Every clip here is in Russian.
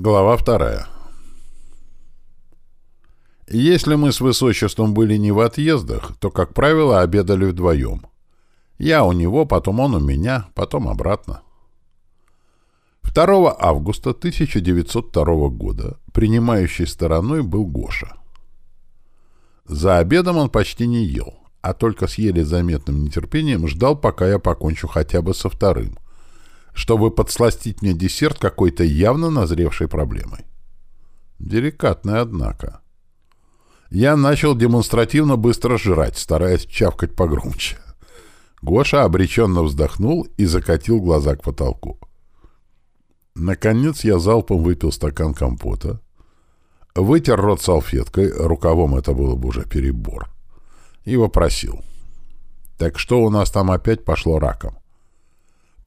Глава вторая. Если мы с высочеством были не в отъездах, то, как правило, обедали вдвоем. Я у него, потом он у меня, потом обратно. 2 августа 1902 года принимающей стороной был Гоша. За обедом он почти не ел, а только с еле заметным нетерпением ждал, пока я покончу хотя бы со вторым — чтобы подсластить мне десерт какой-то явно назревшей проблемой. Деликатно, однако. Я начал демонстративно быстро жрать, стараясь чавкать погромче. Гоша обреченно вздохнул и закатил глаза к потолку. Наконец я залпом выпил стакан компота, вытер рот салфеткой, рукавом это было бы уже перебор, и вопросил. «Так что у нас там опять пошло раком?»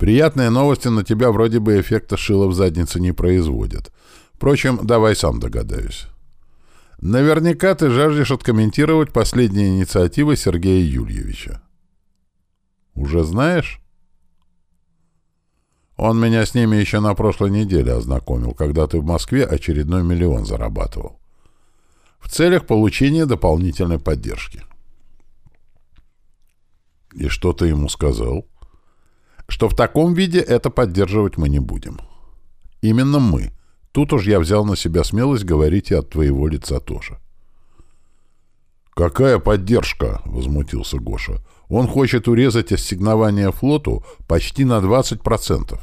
Приятные новости на тебя вроде бы эффекта шила в заднице не производят. Впрочем, давай сам догадаюсь. Наверняка ты жаждешь откомментировать последние инициативы Сергея Юльевича. Уже знаешь? Он меня с ними еще на прошлой неделе ознакомил, когда ты в Москве очередной миллион зарабатывал. В целях получения дополнительной поддержки. И что ты ему сказал? Что в таком виде это поддерживать мы не будем. Именно мы. Тут уж я взял на себя смелость говорить и от твоего лица тоже. «Какая поддержка?» — возмутился Гоша. «Он хочет урезать ассигнование флоту почти на 20%.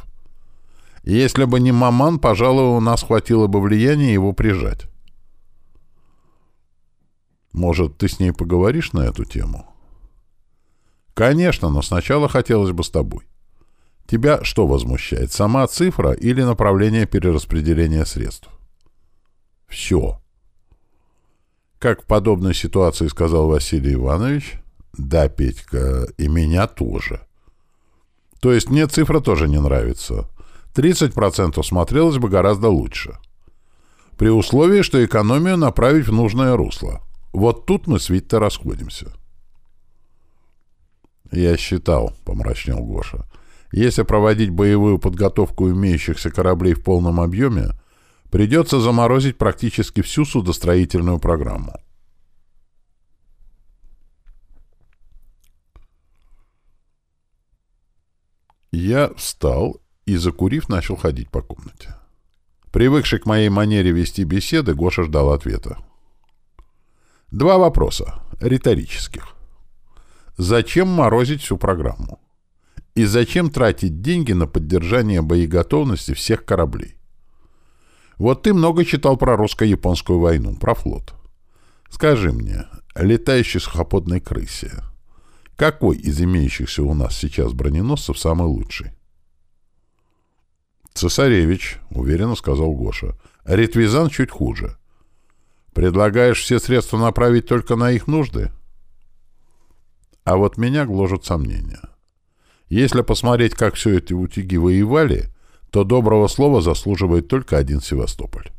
Если бы не Маман, пожалуй, у нас хватило бы влияния его прижать». «Может, ты с ней поговоришь на эту тему?» «Конечно, но сначала хотелось бы с тобой». Тебя что возмущает, сама цифра или направление перераспределения средств? Все. Как в подобной ситуации сказал Василий Иванович, да, Петька, и меня тоже. То есть мне цифра тоже не нравится. 30% смотрелось бы гораздо лучше. При условии, что экономию направить в нужное русло. Вот тут мы с Виттой расходимся. «Я считал», — помрачнел Гоша, — если проводить боевую подготовку имеющихся кораблей в полном объеме, придется заморозить практически всю судостроительную программу. Я встал и, закурив, начал ходить по комнате. Привыкший к моей манере вести беседы, Гоша ждал ответа. Два вопроса, риторических. Зачем морозить всю программу? И зачем тратить деньги на поддержание боеготовности всех кораблей? Вот ты много читал про русско-японскую войну, про флот. Скажи мне, летающий сухопутной крысе, какой из имеющихся у нас сейчас броненосцев самый лучший? «Цесаревич», — уверенно сказал Гоша. «Ретвизан чуть хуже. Предлагаешь все средства направить только на их нужды?» А вот меня гложат сомнения. Если посмотреть, как все эти утюги воевали, то доброго слова заслуживает только один Севастополь.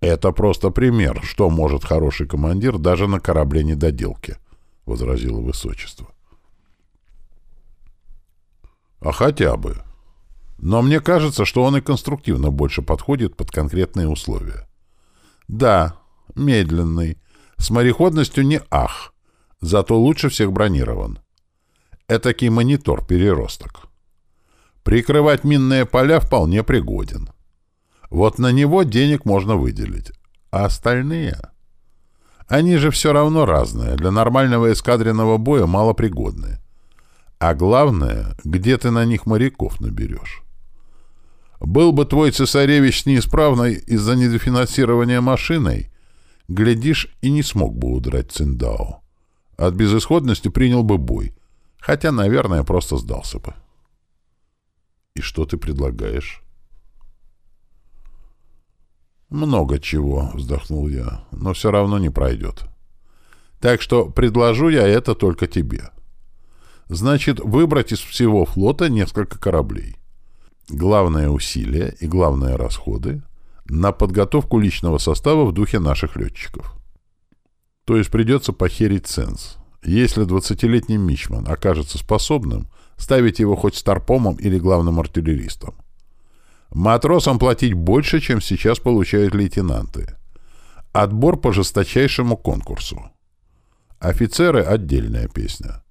«Это просто пример, что может хороший командир даже на корабле недоделки», — возразило высочество. «А хотя бы. Но мне кажется, что он и конструктивно больше подходит под конкретные условия. Да, медленный, с мореходностью не ах, зато лучше всех бронирован. Этакий монитор-переросток. Прикрывать минные поля вполне пригоден. Вот на него денег можно выделить. А остальные? Они же все равно разные, для нормального эскадренного боя малопригодные. А главное, где ты на них моряков наберешь? Был бы твой цесаревич неисправной из-за недофинансирования машиной, глядишь, и не смог бы удрать Циндао. От безысходности принял бы бой — Хотя, наверное, просто сдался бы. И что ты предлагаешь? Много чего, вздохнул я, но все равно не пройдет. Так что предложу я это только тебе. Значит, выбрать из всего флота несколько кораблей. Главное усилие и главные расходы на подготовку личного состава в духе наших летчиков. То есть придется похерить ценз. Если двадцатилетний мичман окажется способным, ставить его хоть старпомом или главным артиллеристом. Матросам платить больше, чем сейчас получают лейтенанты. Отбор по жесточайшему конкурсу. Офицеры — отдельная песня.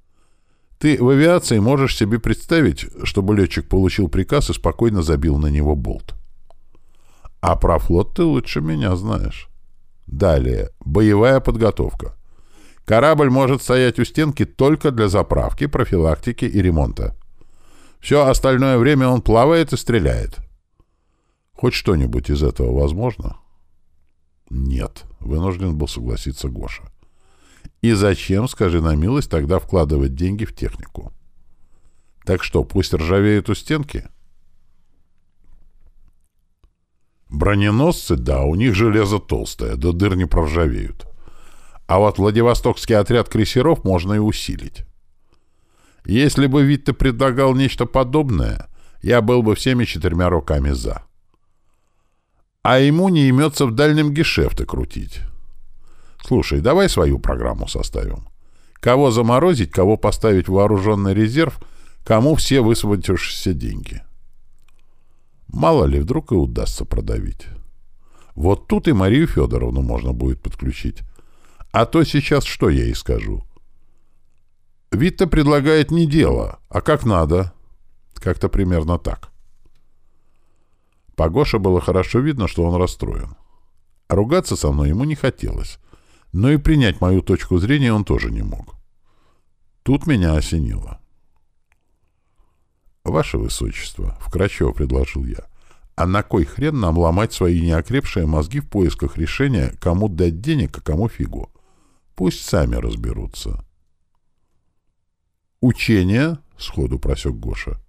Ты в авиации можешь себе представить, чтобы летчик получил приказ и спокойно забил на него болт. А про флот ты лучше меня знаешь. Далее. Боевая подготовка. Корабль может стоять у стенки только для заправки, профилактики и ремонта. Все остальное время он плавает и стреляет. Хоть что-нибудь из этого возможно? Нет, вынужден был согласиться Гоша. И зачем, скажи на милость, тогда вкладывать деньги в технику? Так что, пусть ржавеют у стенки? Броненосцы, да, у них железо толстое, до дыр не проржавеют. А вот Владивостокский отряд крейсеров можно и усилить. Если бы Витте предлагал нечто подобное, я был бы всеми четырьмя руками «за». А ему не имется в дальнем гешефты крутить. Слушай, давай свою программу составим. Кого заморозить, кого поставить в вооруженный резерв, кому все высвободившиеся деньги. Мало ли, вдруг и удастся продавить. Вот тут и Марию Федоровну можно будет подключить. А то сейчас что я ей скажу? Витта предлагает не дело, а как надо. Как-то примерно так. По Гоше было хорошо видно, что он расстроен. Ругаться со мной ему не хотелось. Но и принять мою точку зрения он тоже не мог. Тут меня осенило. «Ваше Высочество», — вкратчиво предложил я, — «а на кой хрен нам ломать свои неокрепшие мозги в поисках решения, кому дать денег, а кому фигу? Пусть сами разберутся. «Учение?» — сходу просек Гоша.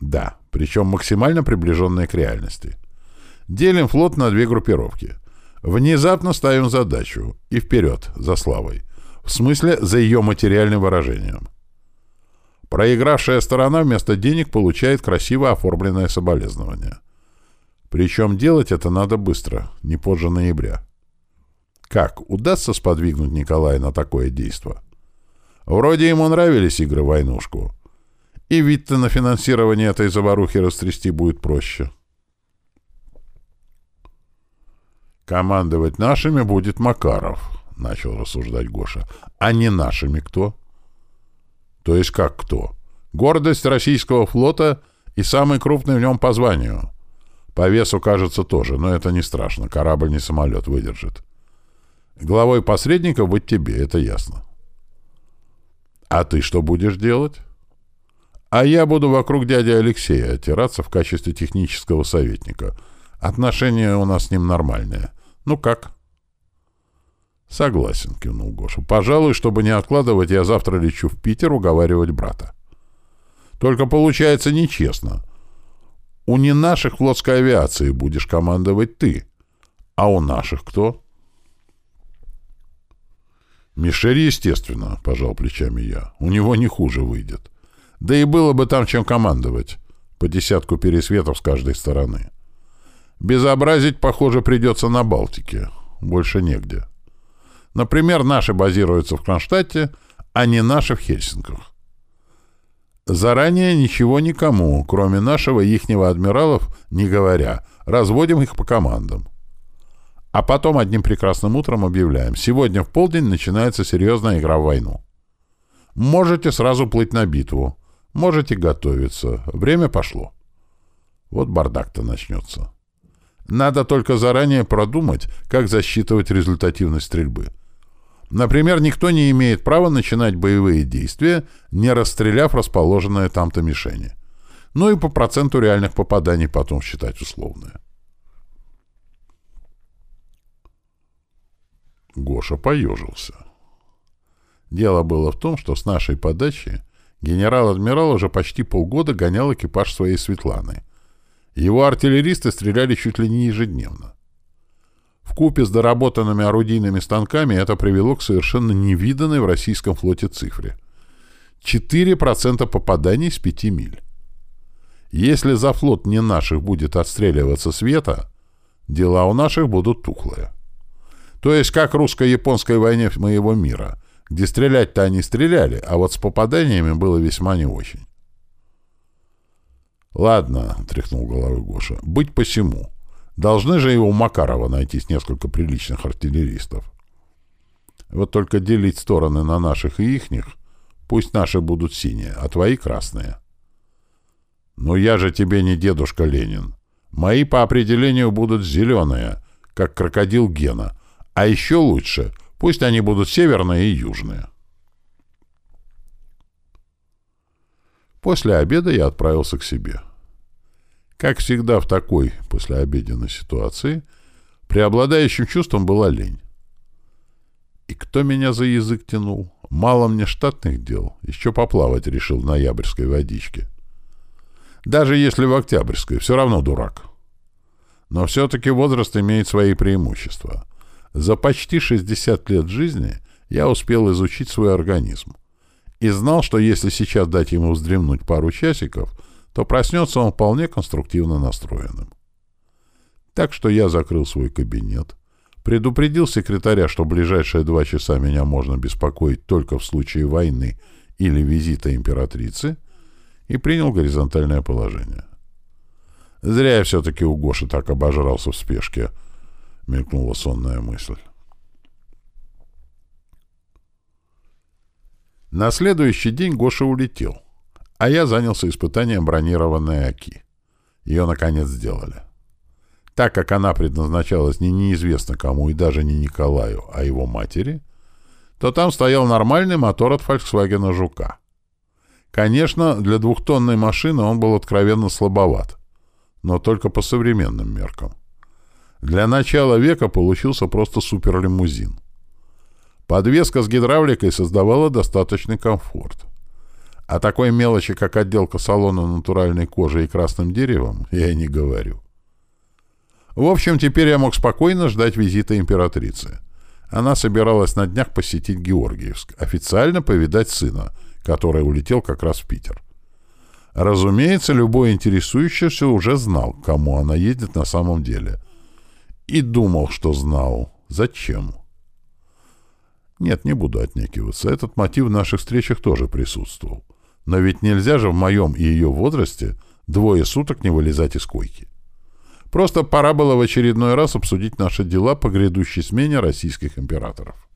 «Да, причем максимально приближенные к реальности. Делим флот на две группировки. Внезапно ставим задачу. И вперед, за славой. В смысле, за ее материальным выражением. Проигравшая сторона вместо денег получает красиво оформленное соболезнование. Причем делать это надо быстро, не позже ноября. Как, удастся сподвигнуть Николая на такое действо? Вроде ему нравились игры войнушку. И ведь-то на финансирование этой заварухи растрясти будет проще. «Командовать нашими будет Макаров», — начал рассуждать Гоша. «А не нашими кто?» «То есть как кто?» «Гордость российского флота и самый крупный в нем по званию. По весу, кажется, тоже, но это не страшно, корабль не самолет выдержит. Главой посредников быть тебе, это ясно. А ты что будешь делать? А я буду вокруг дяди Алексея оттираться в качестве технического советника. Отношения у нас с ним нормальные. Ну как? Согласен, кивнул Гоша. Пожалуй, чтобы не откладывать, я завтра лечу в Питер уговаривать брата. Только получается нечестно. У не наших флотской авиации будешь командовать ты. А у наших кто? «Мишель, естественно», — пожал плечами я. «У него не хуже выйдет. Да и было бы там чем командовать. По десятку пересветов с каждой стороны. Безобразить, похоже, придется на Балтике. Больше негде. Например, наши базируются в Кронштадте, а не наши в Хельсинках. Заранее ничего никому, кроме нашего и ихнего адмиралов, не говоря, разводим их по командам. А потом одним прекрасным утром объявляем. Сегодня в полдень начинается серьезная игра в войну. Можете сразу плыть на битву. Можете готовиться. Время пошло. Вот бардак-то начнется. Надо только заранее продумать, как засчитывать результативность стрельбы. Например, никто не имеет права начинать боевые действия, не расстреляв расположенные там-то мишени. Ну и по проценту реальных попаданий потом считать условные. Гоша поежился. Дело было в том, что с нашей подачи генерал-адмирал уже почти полгода гонял экипаж своей Светланы. Его артиллеристы стреляли чуть ли не ежедневно. В купе с доработанными орудийными станками это привело к совершенно невиданной в российском флоте цифре. 4% попаданий с 5 миль. Если за флот не наших будет отстреливаться света, дела у наших будут тухлые. То есть как русско-японской войне моего мира, где стрелять-то они стреляли, а вот с попаданиями было весьма не очень. Ладно, тряхнул головой Гоша, быть посему. Должны же его у Макарова найтись несколько приличных артиллеристов. Вот только делить стороны на наших и ихних, пусть наши будут синие, а твои красные. Но я же тебе не дедушка Ленин. Мои по определению будут зеленые, как крокодил Гена. А еще лучше, пусть они будут северные и южные. После обеда я отправился к себе. Как всегда в такой послеобеденной ситуации, преобладающим чувством была лень. И кто меня за язык тянул? Мало мне штатных дел. Еще поплавать решил в ноябрьской водичке. Даже если в октябрьской, все равно дурак. Но все-таки возраст имеет свои преимущества. За почти 60 лет жизни я успел изучить свой организм. И знал, что если сейчас дать ему вздремнуть пару часиков, то проснется он вполне конструктивно настроенным. Так что я закрыл свой кабинет, предупредил секретаря, что ближайшие два часа меня можно беспокоить только в случае войны или визита императрицы, и принял горизонтальное положение. Зря я все-таки у Гоши так обожрался в спешке, мелькнула сонная мысль. На следующий день Гоша улетел, а я занялся испытанием бронированной АКИ. Ее, наконец, сделали. Так как она предназначалась не неизвестно кому и даже не Николаю, а его матери, то там стоял нормальный мотор от Volkswagen «Жука». Конечно, для двухтонной машины он был откровенно слабоват, но только по современным меркам. Для начала века получился просто суперлимузин. Подвеска с гидравликой создавала достаточный комфорт. О такой мелочи, как отделка салона натуральной кожей и красным деревом, я и не говорю. В общем, теперь я мог спокойно ждать визита императрицы. Она собиралась на днях посетить Георгиевск, официально повидать сына, который улетел как раз в Питер. Разумеется, любой интересующийся уже знал, к кому она едет на самом деле. И думал, что знал. Зачем? Нет, не буду отнекиваться. Этот мотив в наших встречах тоже присутствовал. Но ведь нельзя же в моем и ее возрасте двое суток не вылезать из койки. Просто пора было в очередной раз обсудить наши дела по грядущей смене российских императоров.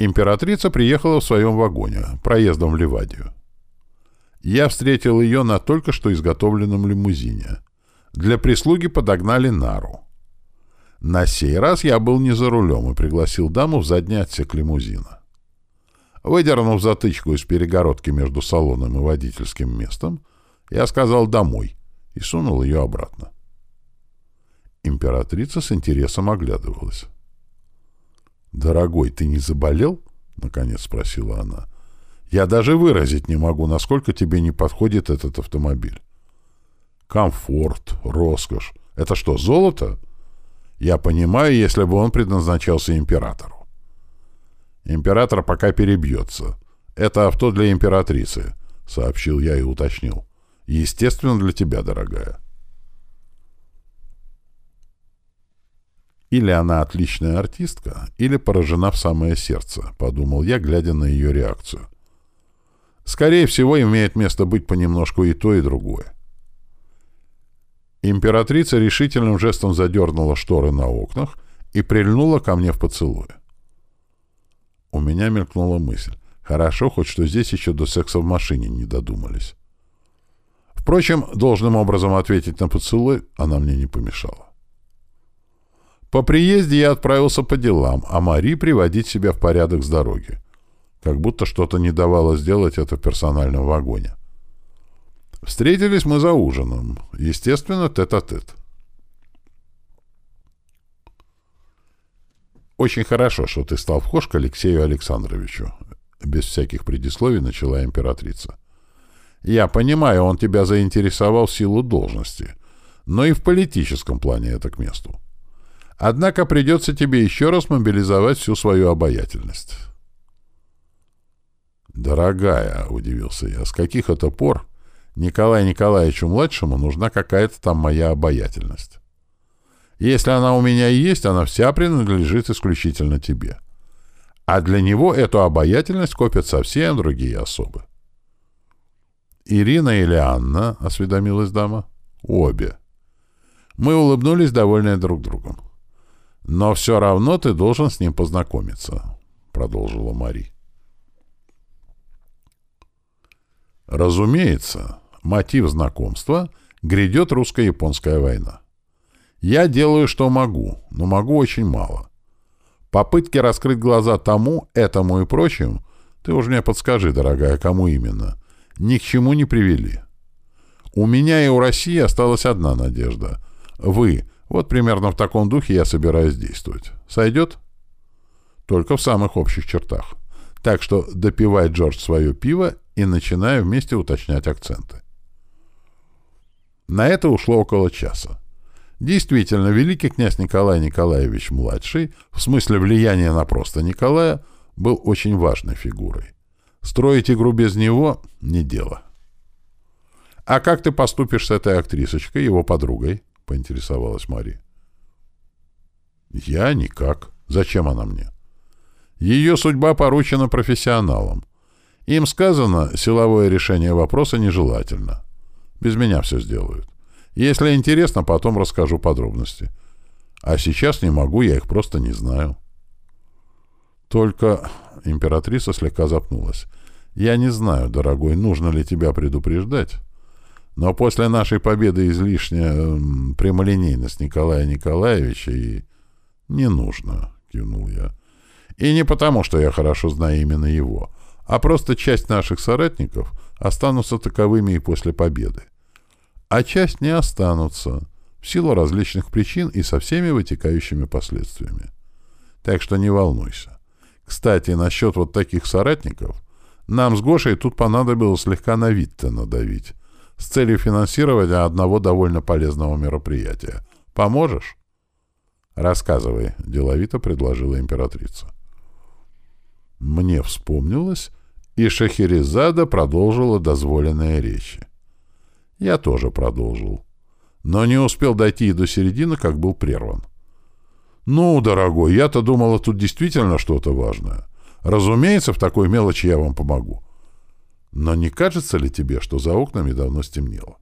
Императрица приехала в своем вагоне, проездом в Ливадию. Я встретил ее на только что изготовленном лимузине. Для прислуги подогнали нару. На сей раз я был не за рулем и пригласил даму в задний отсек лимузина. Выдернув затычку из перегородки между салоном и водительским местом, я сказал «домой» и сунул ее обратно. Императрица с интересом оглядывалась. «Дорогой, ты не заболел?» — наконец спросила она. «Я даже выразить не могу, насколько тебе не подходит этот автомобиль». «Комфорт, роскошь. Это что, золото?» Я понимаю, если бы он предназначался императору. Император пока перебьется. Это авто для императрицы, — сообщил я и уточнил. Естественно, для тебя, дорогая. Или она отличная артистка, или поражена в самое сердце, — подумал я, глядя на ее реакцию. Скорее всего, имеет место быть понемножку и то, и другое. Императрица решительным жестом задернула шторы на окнах и прильнула ко мне в поцелуе. У меня мелькнула мысль. Хорошо, хоть что здесь еще до секса в машине не додумались. Впрочем, должным образом ответить на поцелуй она мне не помешала. По приезде я отправился по делам, а Мари приводить себя в порядок с дороги. Как будто что-то не давало сделать это в персональном вагоне. Встретились мы за ужином. Естественно, тет-а-тет. -тет. «Очень хорошо, что ты стал вхож к Алексею Александровичу», — без всяких предисловий начала императрица. «Я понимаю, он тебя заинтересовал в силу должности, но и в политическом плане это к месту. Однако придется тебе еще раз мобилизовать всю свою обаятельность». «Дорогая», — удивился я, — «с каких это пор Николаю Николаевичу-младшему нужна какая-то там моя обаятельность. Если она у меня есть, она вся принадлежит исключительно тебе. А для него эту обаятельность копят совсем другие особы. «Ирина или Анна?» — осведомилась дама. «Обе». Мы улыбнулись, довольные друг другом. «Но все равно ты должен с ним познакомиться», — продолжила Мари. Разумеется, мотив знакомства — грядет русско-японская война. Я делаю, что могу, но могу очень мало. Попытки раскрыть глаза тому, этому и прочим, ты уж мне подскажи, дорогая, кому именно, ни к чему не привели. У меня и у России осталась одна надежда. Вы. Вот примерно в таком духе я собираюсь действовать. Сойдет? Только в самых общих чертах. Так что допивай, Джордж, свое пиво и начинаю вместе уточнять акценты. На это ушло около часа. Действительно, великий князь Николай Николаевич-младший, в смысле влияния на просто Николая, был очень важной фигурой. Строить игру без него — не дело. «А как ты поступишь с этой актрисочкой, его подругой?» — поинтересовалась Мари. «Я никак. Зачем она мне?» «Ее судьба поручена профессионалам. Им сказано, силовое решение вопроса нежелательно. Без меня все сделают. Если интересно, потом расскажу подробности. А сейчас не могу, я их просто не знаю». Только императрица слегка запнулась. Я не знаю, дорогой, нужно ли тебя предупреждать, но после нашей победы излишняя э, прямолинейность Николая Николаевича и... Не нужно, кивнул я. И не потому, что я хорошо знаю именно его, а просто часть наших соратников останутся таковыми и после победы. А часть не останутся, в силу различных причин и со всеми вытекающими последствиями. Так что не волнуйся. Кстати, насчет вот таких соратников, нам с Гошей тут понадобилось слегка на вид-то надавить, с целью финансирования одного довольно полезного мероприятия. Поможешь? Рассказывай, деловито предложила императрица. Мне вспомнилось, и Шахерезада продолжила дозволенные речи. Я тоже продолжил, но не успел дойти и до середины, как был прерван. «Ну, дорогой, я-то думала, тут действительно что-то важное. Разумеется, в такой мелочи я вам помогу. Но не кажется ли тебе, что за окнами давно стемнело?